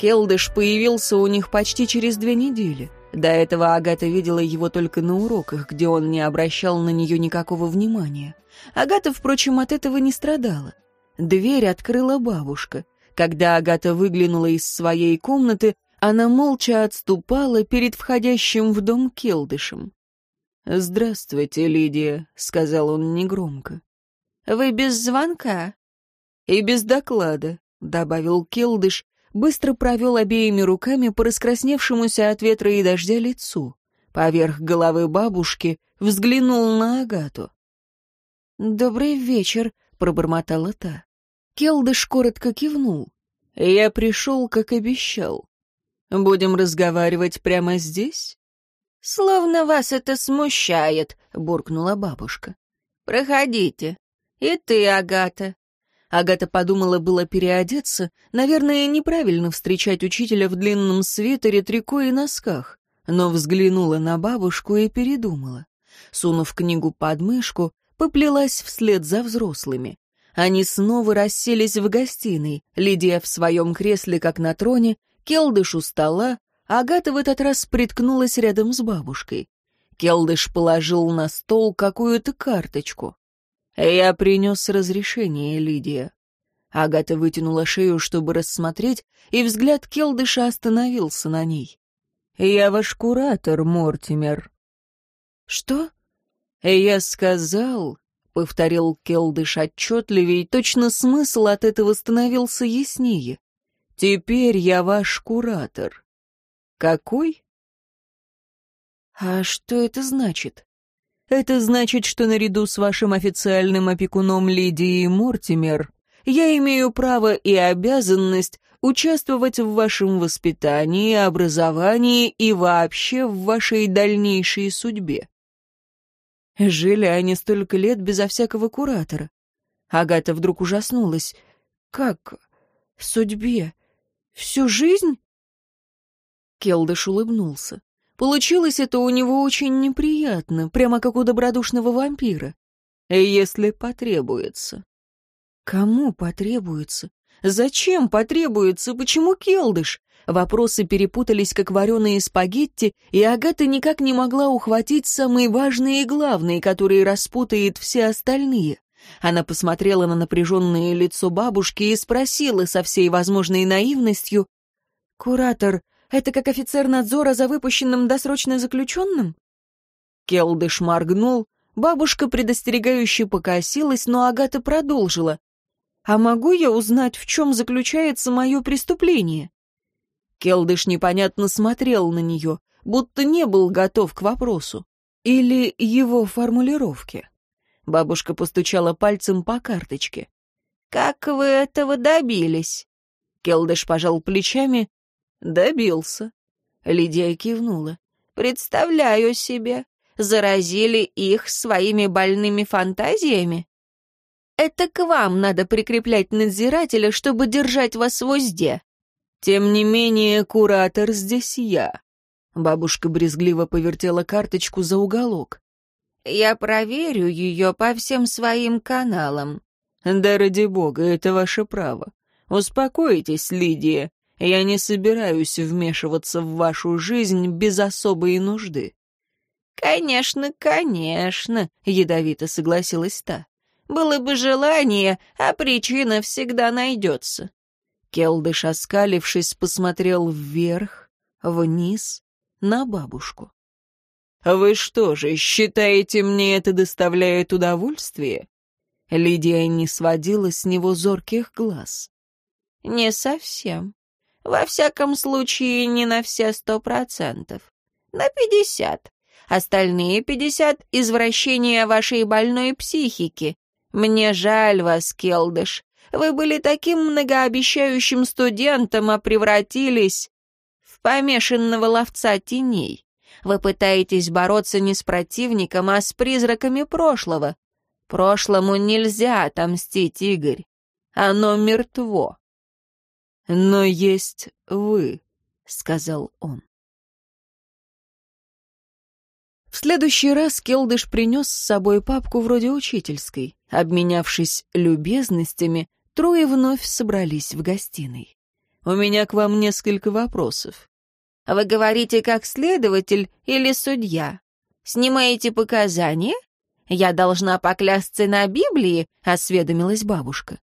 Келдыш появился у них почти через две недели. До этого Агата видела его только на уроках, где он не обращал на нее никакого внимания. Агата, впрочем, от этого не страдала. Дверь открыла бабушка. Когда Агата выглянула из своей комнаты, она молча отступала перед входящим в дом Келдышем. «Здравствуйте, Лидия», — сказал он негромко. «Вы без звонка?» «И без доклада», — добавил Келдыш, быстро провел обеими руками по раскрасневшемуся от ветра и дождя лицу. Поверх головы бабушки взглянул на Агату. «Добрый вечер», — пробормотала та. Келдыш коротко кивнул. «Я пришел, как обещал. Будем разговаривать прямо здесь?» «Словно вас это смущает», — буркнула бабушка. «Проходите. И ты, Агата». Агата подумала было переодеться. Наверное, неправильно встречать учителя в длинном свитере, трико и носках. Но взглянула на бабушку и передумала. Сунув книгу под мышку, поплелась вслед за взрослыми. Они снова расселись в гостиной, Лидия в своем кресле, как на троне, Келдыш у стола, Агата в этот раз приткнулась рядом с бабушкой. Келдыш положил на стол какую-то карточку. «Я принес разрешение, Лидия». Агата вытянула шею, чтобы рассмотреть, и взгляд Келдыша остановился на ней. «Я ваш куратор, Мортимер». «Что?» «Я сказал, — повторил Келдыш отчетливее, точно смысл от этого становился яснее. «Теперь я ваш куратор». «Какой?» «А что это значит?» «Это значит, что наряду с вашим официальным опекуном Лидией Мортимер я имею право и обязанность участвовать в вашем воспитании, образовании и вообще в вашей дальнейшей судьбе. Жили они столько лет безо всякого куратора. Агата вдруг ужаснулась. «Как? Судьбе? Всю жизнь?» Келдыш улыбнулся. Получилось это у него очень неприятно, прямо как у добродушного вампира. «Если потребуется». «Кому потребуется? Зачем потребуется? Почему Келдыш? Вопросы перепутались, как вареные спагетти, и Агата никак не могла ухватить самый важный и главный, который распутает все остальные. Она посмотрела на напряженное лицо бабушки и спросила со всей возможной наивностью, «Куратор, это как офицер надзора за выпущенным досрочно заключенным?» Келдыш моргнул, бабушка предостерегающе покосилась, но Агата продолжила. «А могу я узнать, в чем заключается мое преступление?» Келдыш непонятно смотрел на нее, будто не был готов к вопросу. Или его формулировке. Бабушка постучала пальцем по карточке. «Как вы этого добились?» Келдыш пожал плечами. «Добился». Лидия кивнула. «Представляю себе. Заразили их своими больными фантазиями?» «Это к вам надо прикреплять надзирателя, чтобы держать вас в узде. Тем не менее, куратор здесь я. Бабушка брезгливо повертела карточку за уголок. Я проверю ее по всем своим каналам. Да ради бога, это ваше право. Успокойтесь, Лидия. Я не собираюсь вмешиваться в вашу жизнь без особой нужды. «Конечно, конечно», — ядовито согласилась та. «Было бы желание, а причина всегда найдется. Келдыш, оскалившись, посмотрел вверх, вниз, на бабушку. «Вы что же, считаете, мне это доставляет удовольствие?» Лидия не сводила с него зорких глаз. «Не совсем. Во всяком случае, не на все сто процентов. На пятьдесят. Остальные пятьдесят — извращение вашей больной психики. Мне жаль вас, Келдыш. Вы были таким многообещающим студентом, а превратились в помешанного ловца теней. Вы пытаетесь бороться не с противником, а с призраками прошлого. Прошлому нельзя отомстить, Игорь. Оно мертво. Но есть вы, — сказал он. В следующий раз Келдыш принес с собой папку вроде учительской. Обменявшись любезностями, трое вновь собрались в гостиной. У меня к вам несколько вопросов». «Вы говорите как следователь или судья? Снимаете показания? Я должна поклясться на Библии?» — осведомилась бабушка.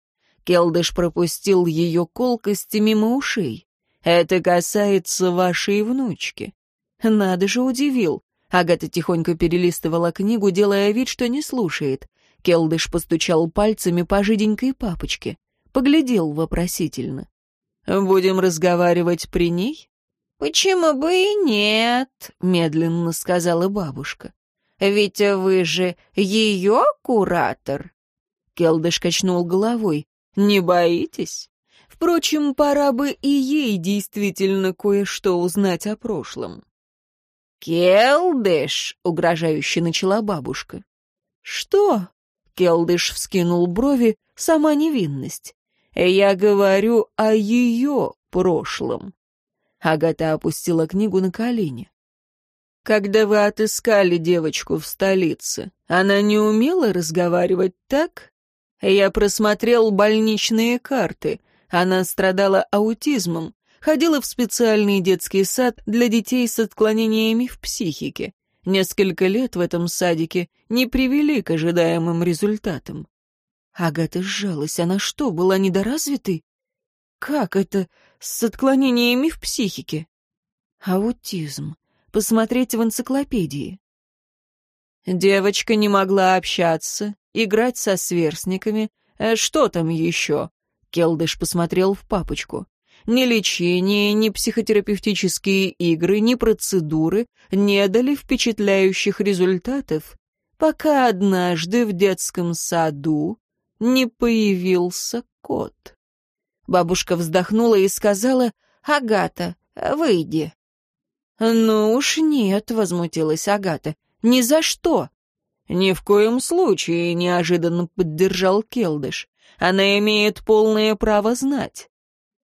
Келдыш пропустил ее колкости мимо ушей. «Это касается вашей внучки». «Надо же, удивил». Агата тихонько перелистывала книгу, делая вид, что не слушает. Келдыш постучал пальцами по жиденькой папочке. Поглядел вопросительно. «Будем разговаривать при ней?» «Почему бы и нет?» — медленно сказала бабушка. «Ведь вы же ее куратор?» Келдыш качнул головой. «Не боитесь? Впрочем, пора бы и ей действительно кое-что узнать о прошлом». «Келдыш!» — угрожающе начала бабушка. «Что?» Келдыш вскинул брови, сама невинность. «Я говорю о ее прошлом». Агата опустила книгу на колени. «Когда вы отыскали девочку в столице, она не умела разговаривать так? Я просмотрел больничные карты. Она страдала аутизмом, ходила в специальный детский сад для детей с отклонениями в психике. Несколько лет в этом садике не привели к ожидаемым результатам. Агата сжалась. Она что, была недоразвитой? Как это с отклонениями в психике? Аутизм. Посмотреть в энциклопедии. Девочка не могла общаться, играть со сверстниками. Э, что там еще? Келдыш посмотрел в папочку. Ни лечение, ни психотерапевтические игры, ни процедуры не дали впечатляющих результатов, пока однажды в детском саду не появился кот. Бабушка вздохнула и сказала, «Агата, выйди». «Ну уж нет», — возмутилась Агата, — «ни за что». «Ни в коем случае», — неожиданно поддержал Келдыш. «Она имеет полное право знать».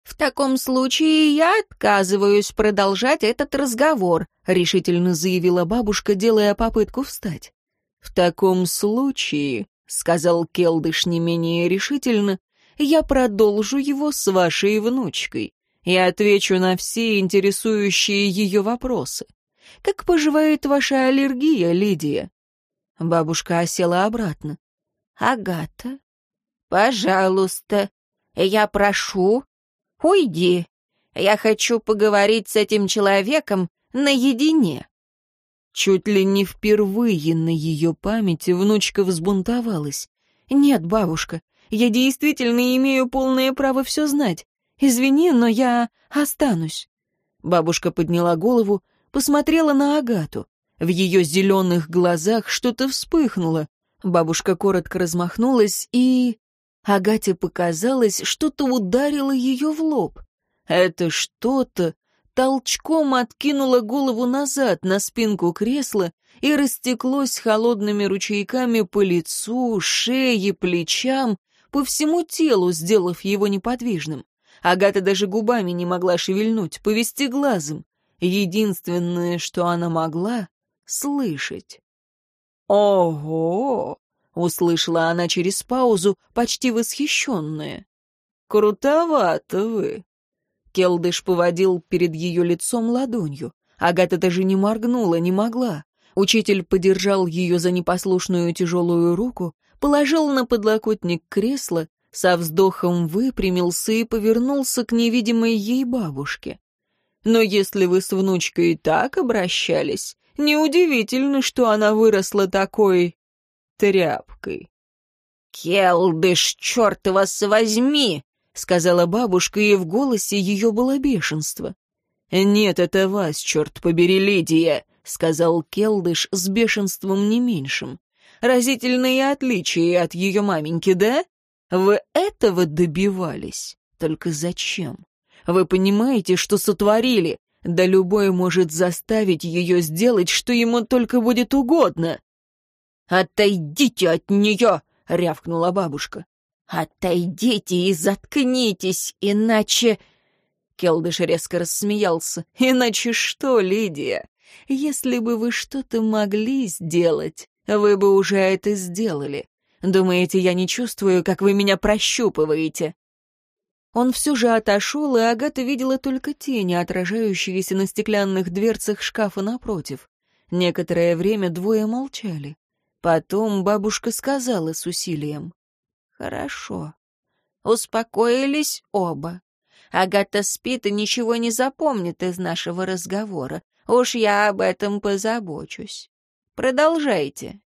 «В таком случае я отказываюсь продолжать этот разговор», — решительно заявила бабушка, делая попытку встать. «В таком случае», — сказал Келдыш не менее решительно, «я продолжу его с вашей внучкой и отвечу на все интересующие ее вопросы. Как поживает ваша аллергия, Лидия?» Бабушка осела обратно. «Агата, пожалуйста, я прошу, «Уйди. Я хочу поговорить с этим человеком наедине». Чуть ли не впервые на ее памяти внучка взбунтовалась. «Нет, бабушка, я действительно имею полное право все знать. Извини, но я останусь». Бабушка подняла голову, посмотрела на Агату. В ее зеленых глазах что-то вспыхнуло. Бабушка коротко размахнулась и... Агате показалось, что-то ударило ее в лоб. Это что-то толчком откинуло голову назад на спинку кресла и растеклось холодными ручейками по лицу, шее, плечам, по всему телу, сделав его неподвижным. Агата даже губами не могла шевельнуть, повести глазом. Единственное, что она могла — слышать. «Ого!» — услышала она через паузу, почти восхищенная. «Крутовато вы!» Келдыш поводил перед ее лицом ладонью. Агата даже не моргнула, не могла. Учитель подержал ее за непослушную тяжелую руку, положил на подлокотник кресла, со вздохом выпрямился и повернулся к невидимой ей бабушке. «Но если вы с внучкой так обращались, неудивительно, что она выросла такой тряпкой. «Келдыш, черт вас возьми!» — сказала бабушка, и в голосе ее было бешенство. «Нет, это вас, черт побери, Лидия!» — сказал Келдыш с бешенством не меньшим. «Разительные отличия от ее маменьки, да? Вы этого добивались? Только зачем? Вы понимаете, что сотворили? Да любой может заставить ее сделать, что ему только будет угодно. «Отойдите от нее!» — рявкнула бабушка. «Отойдите и заткнитесь, иначе...» Келдыш резко рассмеялся. «Иначе что, Лидия? Если бы вы что-то могли сделать, вы бы уже это сделали. Думаете, я не чувствую, как вы меня прощупываете?» Он все же отошел, и Агата видела только тени, отражающиеся на стеклянных дверцах шкафа напротив. Некоторое время двое молчали. Потом бабушка сказала с усилием. «Хорошо». Успокоились оба. Агата спит и ничего не запомнит из нашего разговора. Уж я об этом позабочусь. Продолжайте.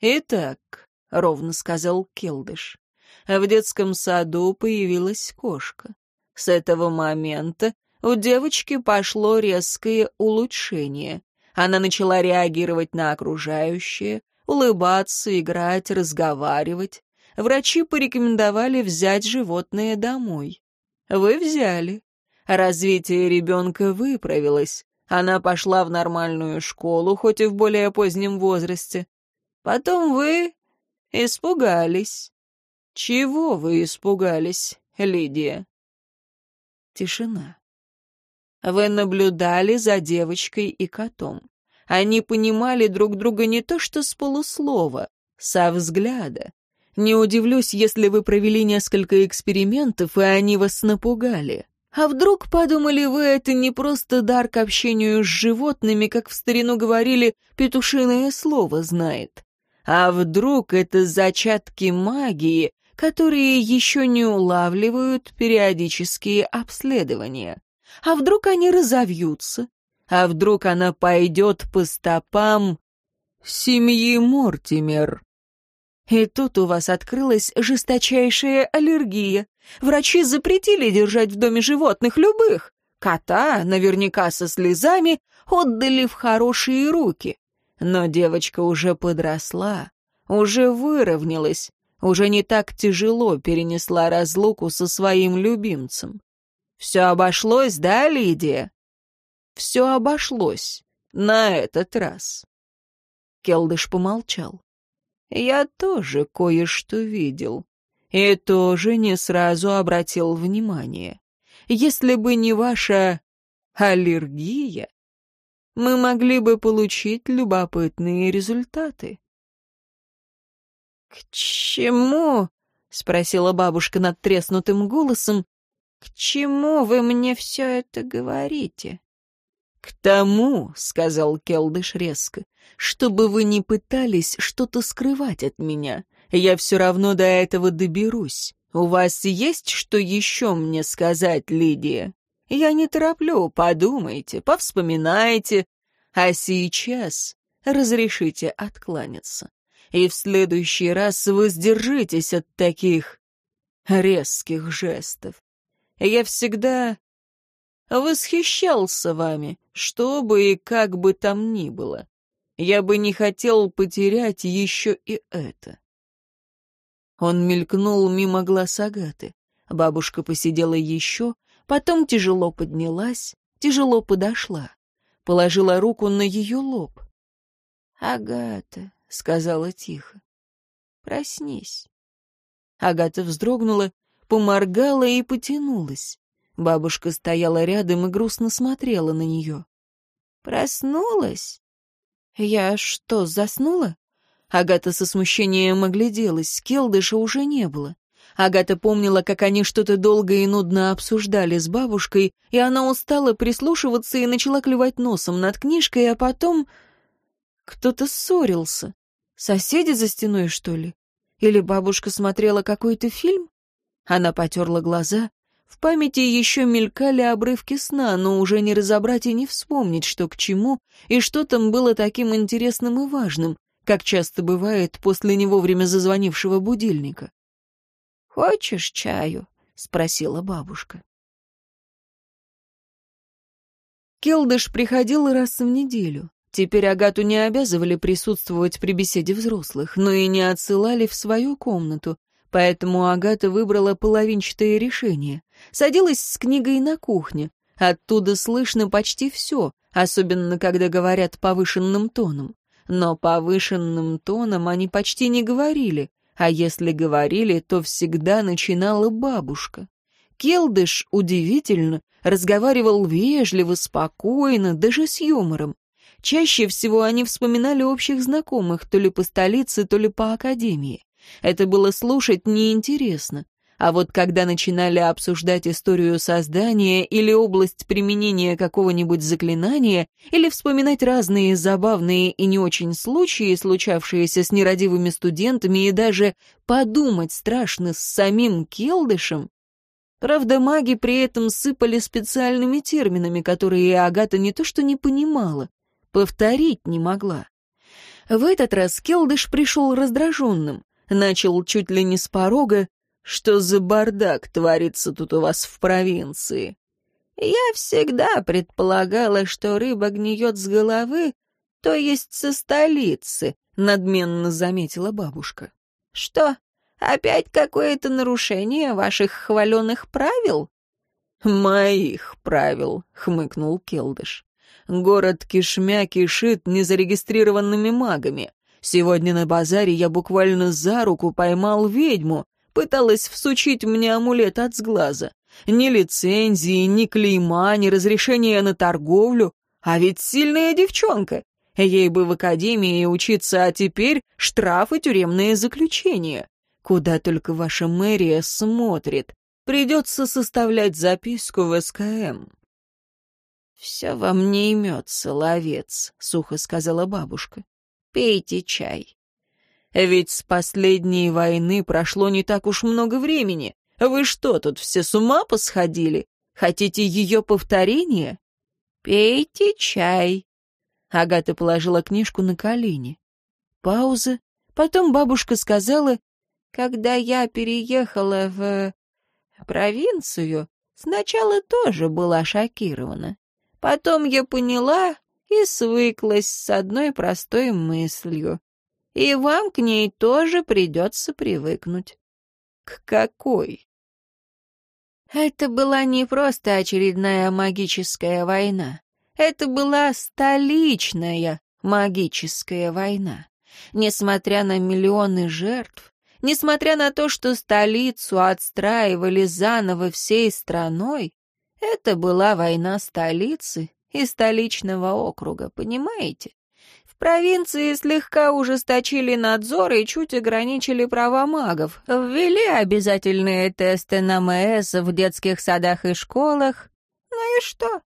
«Итак», — ровно сказал Келдыш, в детском саду появилась кошка. С этого момента у девочки пошло резкое улучшение. Она начала реагировать на окружающее, улыбаться, играть, разговаривать. Врачи порекомендовали взять животное домой. Вы взяли. Развитие ребенка выправилось. Она пошла в нормальную школу, хоть и в более позднем возрасте. Потом вы испугались. «Чего вы испугались, Лидия?» Тишина. Вы наблюдали за девочкой и котом. Они понимали друг друга не то что с полуслова, со взгляда. Не удивлюсь, если вы провели несколько экспериментов, и они вас напугали. А вдруг, подумали вы, это не просто дар к общению с животными, как в старину говорили, петушиное слово знает. А вдруг это зачатки магии, которые еще не улавливают периодические обследования. А вдруг они разовьются? А вдруг она пойдет по стопам семьи Мортимер? И тут у вас открылась жесточайшая аллергия. Врачи запретили держать в доме животных любых. Кота, наверняка со слезами, отдали в хорошие руки. Но девочка уже подросла, уже выровнялась, уже не так тяжело перенесла разлуку со своим любимцем. Все обошлось, да, Лидия? Все обошлось. На этот раз. Келдыш помолчал. Я тоже кое-что видел. И тоже не сразу обратил внимание. Если бы не ваша аллергия, мы могли бы получить любопытные результаты. «К чему?» — спросила бабушка над треснутым голосом. «К чему вы мне все это говорите?» «К тому», — сказал Келдыш резко, — «чтобы вы не пытались что-то скрывать от меня. Я все равно до этого доберусь. У вас есть что еще мне сказать, Лидия? Я не тороплю, подумайте, повспоминайте. А сейчас разрешите откланяться и в следующий раз воздержитесь от таких резких жестов. Я всегда восхищался вами, что бы и как бы там ни было. Я бы не хотел потерять еще и это. Он мелькнул мимо глаз Агаты. Бабушка посидела еще, потом тяжело поднялась, тяжело подошла, положила руку на ее лоб. «Агата, — сказала тихо. «Проснись». Агата вздрогнула, поморгала и потянулась. Бабушка стояла рядом и грустно смотрела на нее. «Проснулась? Я что, заснула?» Агата со смущением огляделась, Келдыша уже не было. Агата помнила, как они что-то долго и нудно обсуждали с бабушкой, и она устала прислушиваться и начала клевать носом над книжкой, а потом... Кто-то ссорился. Соседи за стеной, что ли? Или бабушка смотрела какой-то фильм? Она потерла глаза. В памяти еще мелькали обрывки сна, но уже не разобрать и не вспомнить, что к чему, и что там было таким интересным и важным, как часто бывает после него время зазвонившего будильника. «Хочешь чаю?» — спросила бабушка. Келдыш приходил раз в неделю. Теперь Агату не обязывали присутствовать при беседе взрослых, но и не отсылали в свою комнату, поэтому Агата выбрала половинчатое решение. Садилась с книгой на кухне. Оттуда слышно почти все, особенно когда говорят повышенным тоном. Но повышенным тоном они почти не говорили, а если говорили, то всегда начинала бабушка. Келдыш, удивительно, разговаривал вежливо, спокойно, даже с юмором. Чаще всего они вспоминали общих знакомых, то ли по столице, то ли по академии. Это было слушать неинтересно. А вот когда начинали обсуждать историю создания или область применения какого-нибудь заклинания, или вспоминать разные забавные и не очень случаи, случавшиеся с нерадивыми студентами, и даже подумать страшно с самим Келдышем, Правда, маги при этом сыпали специальными терминами, которые Агата не то что не понимала, повторить не могла. В этот раз Келдыш пришел раздраженным, начал чуть ли не с порога, что за бардак творится тут у вас в провинции. Я всегда предполагала, что рыба гниет с головы, то есть со столицы, надменно заметила бабушка. Что, Опять какое-то нарушение ваших хваленых правил?» «Моих правил», — хмыкнул Келдыш. «Город кишмя кишит незарегистрированными магами. Сегодня на базаре я буквально за руку поймал ведьму, пыталась всучить мне амулет от сглаза. Ни лицензии, ни клейма, ни разрешения на торговлю. А ведь сильная девчонка. Ей бы в академии учиться, а теперь штрафы тюремные заключения. Куда только ваша мэрия смотрит. Придется составлять записку в СКМ. «Все вам не имется, ловец», — сухо сказала бабушка. «Пейте чай». «Ведь с последней войны прошло не так уж много времени. Вы что, тут все с ума посходили? Хотите ее повторения?» «Пейте чай». Агата положила книжку на колени. Пауза. Потом бабушка сказала, когда я переехала в провинцию, сначала тоже была шокирована. Потом я поняла и свыклась с одной простой мыслью. И вам к ней тоже придется привыкнуть. К какой? Это была не просто очередная магическая война. Это была столичная магическая война. Несмотря на миллионы жертв, Несмотря на то, что столицу отстраивали заново всей страной, это была война столицы и столичного округа, понимаете? В провинции слегка ужесточили надзор и чуть ограничили права магов, ввели обязательные тесты на МС в детских садах и школах. Ну и что?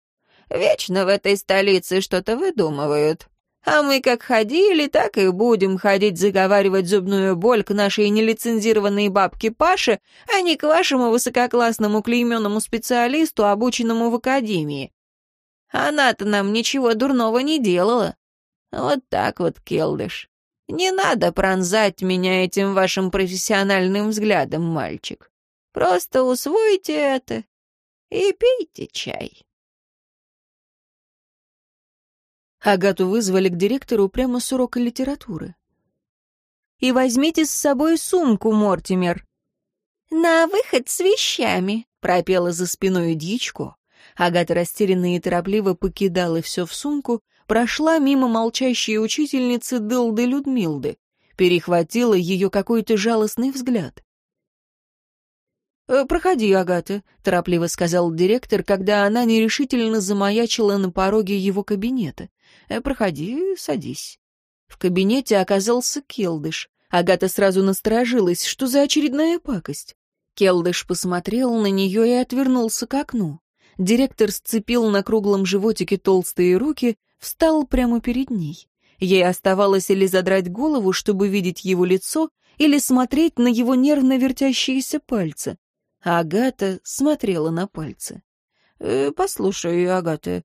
Вечно в этой столице что-то выдумывают. А мы как ходили, так и будем ходить заговаривать зубную боль к нашей нелицензированной бабке Паше, а не к вашему высококлассному клейменному специалисту, обученному в академии. Она-то нам ничего дурного не делала. Вот так вот, Келдыш. Не надо пронзать меня этим вашим профессиональным взглядом, мальчик. Просто усвойте это и пейте чай. Агату вызвали к директору прямо с урока литературы. «И возьмите с собой сумку, Мортимер». «На выход с вещами», — пропела за спиной Дьячко. Агата растерянно и торопливо покидала все в сумку, прошла мимо молчащей учительницы Дылды Людмилды, перехватила ее какой-то жалостный взгляд. «Э, «Проходи, Агата», — торопливо сказал директор, когда она нерешительно замаячила на пороге его кабинета. Э, «Проходи, садись». В кабинете оказался Келдыш. Агата сразу насторожилась, что за очередная пакость. Келдыш посмотрел на нее и отвернулся к окну. Директор сцепил на круглом животике толстые руки, встал прямо перед ней. Ей оставалось или задрать голову, чтобы видеть его лицо, или смотреть на его нервно вертящиеся пальцы. Агата смотрела на пальцы. «Э, «Послушай, Агата,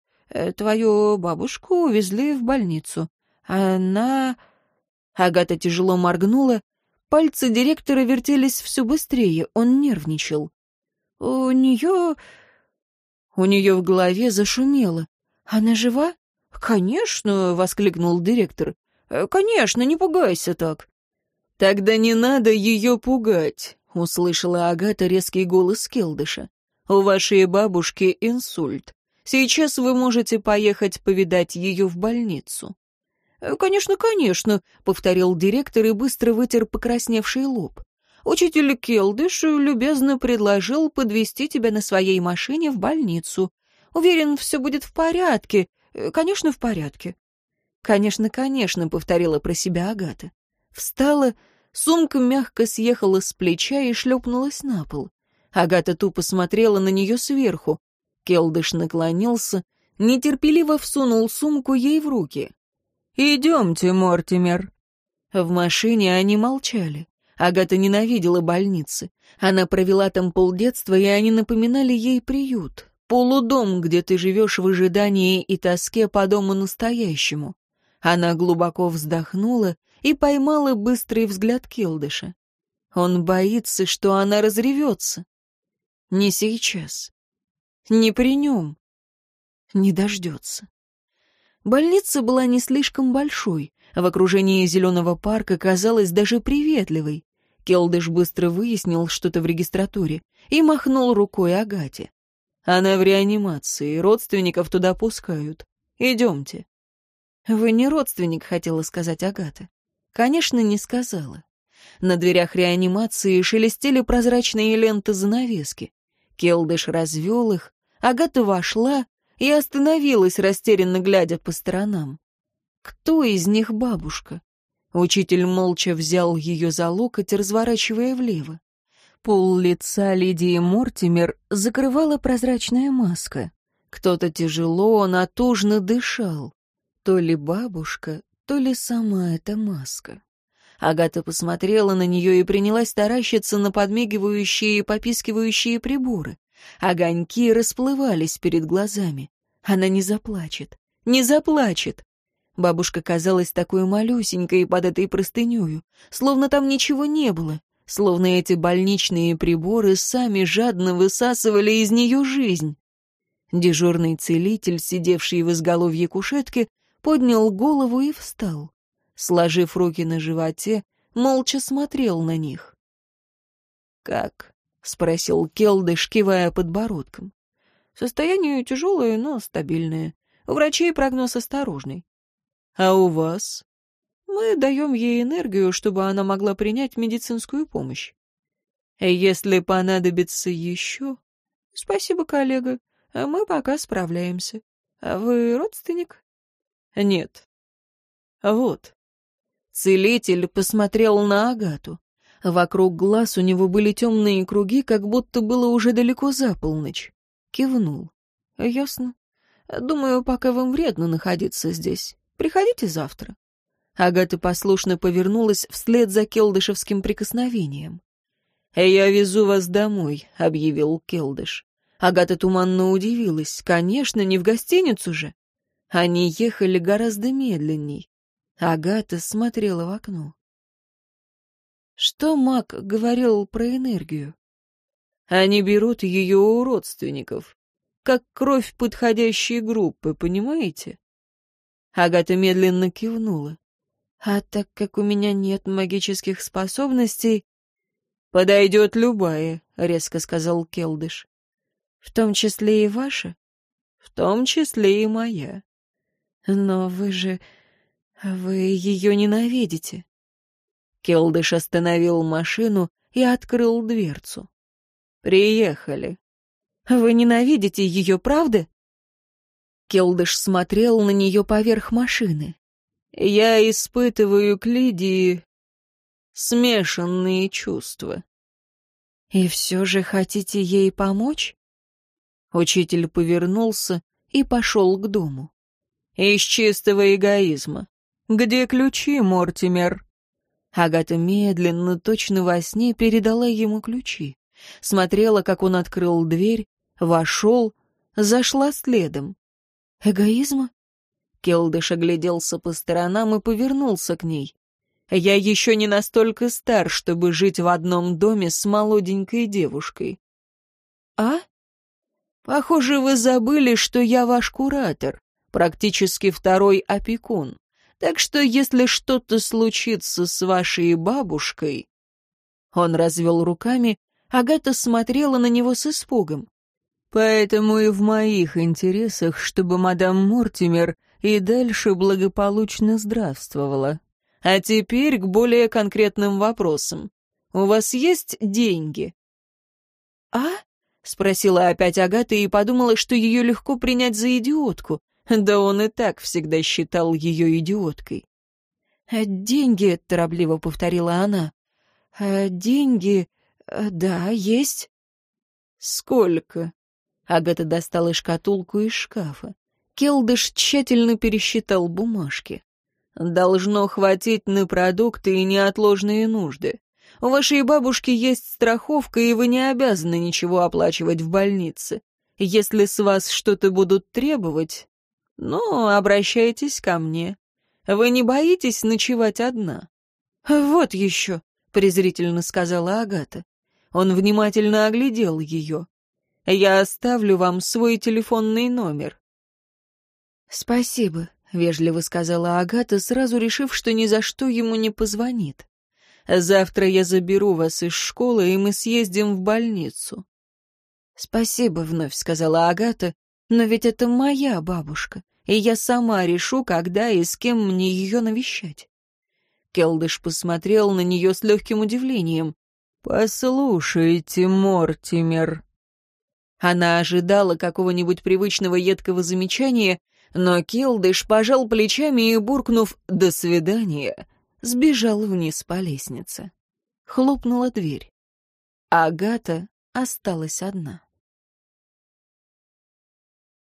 твою бабушку увезли в больницу. Она...» Агата тяжело моргнула. Пальцы директора вертелись все быстрее, он нервничал. «У нее...» У нее в голове зашумело. «Она жива?» «Конечно!» — воскликнул директор. «Э, «Конечно, не пугайся так». «Тогда не надо ее пугать. — услышала Агата резкий голос Келдыша. «У вашей бабушки инсульт. Сейчас вы можете поехать повидать ее в больницу». «Э, «Конечно, конечно», — повторил директор и быстро вытер покрасневший лоб. «Учитель Келдыш любезно предложил подвести тебя на своей машине в больницу. Уверен, все будет в порядке. Конечно, в порядке». «Конечно, конечно», — повторила про себя Агата. Встала, Сумка мягко съехала с плеча и шлепнулась на пол. Агата тупо смотрела на нее сверху. Келдыш наклонился, нетерпеливо всунул сумку ей в руки. «Идемте, Мортимер». В машине они молчали. Агата ненавидела больницы. Она провела там полдетства, и они напоминали ей приют. Полудом, где ты живешь в ожидании и тоске по дому настоящему. Она глубоко вздохнула и поймала быстрый взгляд Келдыша. Он боится, что она разревется. Не сейчас. Не при нем. Не дождется. Больница была не слишком большой, а в окружении зеленого парка казалась даже приветливой. Келдыш быстро выяснил что-то в регистратуре и махнул рукой Агате. Она в реанимации, родственников туда пускают. Идемте. Вы не родственник, хотела сказать Агата. Конечно, не сказала. На дверях реанимации шелестели прозрачные ленты занавески. Келдыш развел их, Агата вошла и остановилась, растерянно глядя по сторонам. Кто из них бабушка? Учитель молча взял ее за локоть, разворачивая влево. Пол лица Лидии Мортимер закрывала прозрачная маска. Кто-то тяжело, натужно дышал. То ли бабушка, то ли сама эта маска. Агата посмотрела на нее и принялась таращиться на подмигивающие и попискивающие приборы. Огоньки расплывались перед глазами. Она не заплачет, не заплачет. Бабушка казалась такой малюсенькой под этой простынёю, словно там ничего не было, словно эти больничные приборы сами жадно высасывали из нее жизнь. Дежурный целитель, сидевший в изголовье кушетки, поднял голову и встал. Сложив руки на животе, молча смотрел на них. «Как?» — спросил Келдыш, кивая подбородком. «Состояние тяжелое, но стабильное. У врачей прогноз осторожный. А у вас? Мы даем ей энергию, чтобы она могла принять медицинскую помощь. Если понадобится еще... Спасибо, коллега. Мы пока справляемся. А вы родственник? Нет. Вот. Целитель посмотрел на Агату. Вокруг глаз у него были темные круги, как будто было уже далеко за полночь. Кивнул. Ясно. Думаю, пока вам вредно находиться здесь. Приходите завтра». Агата послушно повернулась вслед за келдышевским прикосновением. «Я везу вас домой», — объявил Келдыш. Агата туманно удивилась. «Конечно, не в гостиницу же». Они ехали гораздо медленней. Агата смотрела в окно. Что Мак говорил про энергию? Они берут ее у родственников, как кровь подходящей группы, понимаете? Агата медленно кивнула. «А так как у меня нет магических способностей...» «Подойдет любая», — резко сказал Келдыш. «В том числе и ваша?» «В том числе и моя». «Но вы же... вы ее ненавидите». Келдыш остановил машину и открыл дверцу. «Приехали». «Вы ненавидите ее, правда?» Келдыш смотрел на нее поверх машины. «Я испытываю к Лидии смешанные чувства». «И все же хотите ей помочь?» Учитель повернулся и пошел к дому. «Из чистого эгоизма. Где ключи, Мортимер?» Агата медленно, точно во сне, передала ему ключи. Смотрела, как он открыл дверь, вошел, зашла следом. Эгоизма? Келдыш огляделся по сторонам и повернулся к ней. «Я еще не настолько стар, чтобы жить в одном доме с молоденькой девушкой». «А?» «Похоже, вы забыли, что я ваш куратор, практически второй опекун. Так что, если что-то случится с вашей бабушкой...» Он развел руками, Агата смотрела на него с испугом. Поэтому и в моих интересах, чтобы мадам Мортимер и дальше благополучно здравствовала. А теперь к более конкретным вопросам. У вас есть деньги?» «А?» — спросила опять Агата и подумала, что ее легко принять за идиотку. Да он и так всегда считал ее идиоткой. «Деньги», — торопливо повторила она. А деньги... Э, да, есть. Сколько? Агата достала шкатулку из шкафа. Келдыш тщательно пересчитал бумажки. Должно хватить на продукты и неотложные нужды. У вашей бабушки есть страховка, и вы не обязаны ничего оплачивать в больнице. Если с вас что-то будут требовать, ну, обращайтесь ко мне. Вы не боитесь ночевать одна? Вот еще, презрительно сказала Агата. Он внимательно оглядел ее. Я оставлю вам свой телефонный номер. Спасибо, вежливо сказала Агата, сразу решив, что ни за что ему не позвонит. Завтра я заберу вас из школы, и мы съездим в больницу. Спасибо, вновь сказала Агата, но ведь это моя бабушка, и я сама решу, когда и с кем мне ее навещать. Келдыш посмотрел на нее с легким удивлением. «Послушайте, Мортимер». Она ожидала какого-нибудь привычного едкого замечания, но Келдыш пожал плечами и, буркнув «до свидания», сбежал вниз по лестнице. Хлопнула дверь. Агата осталась одна.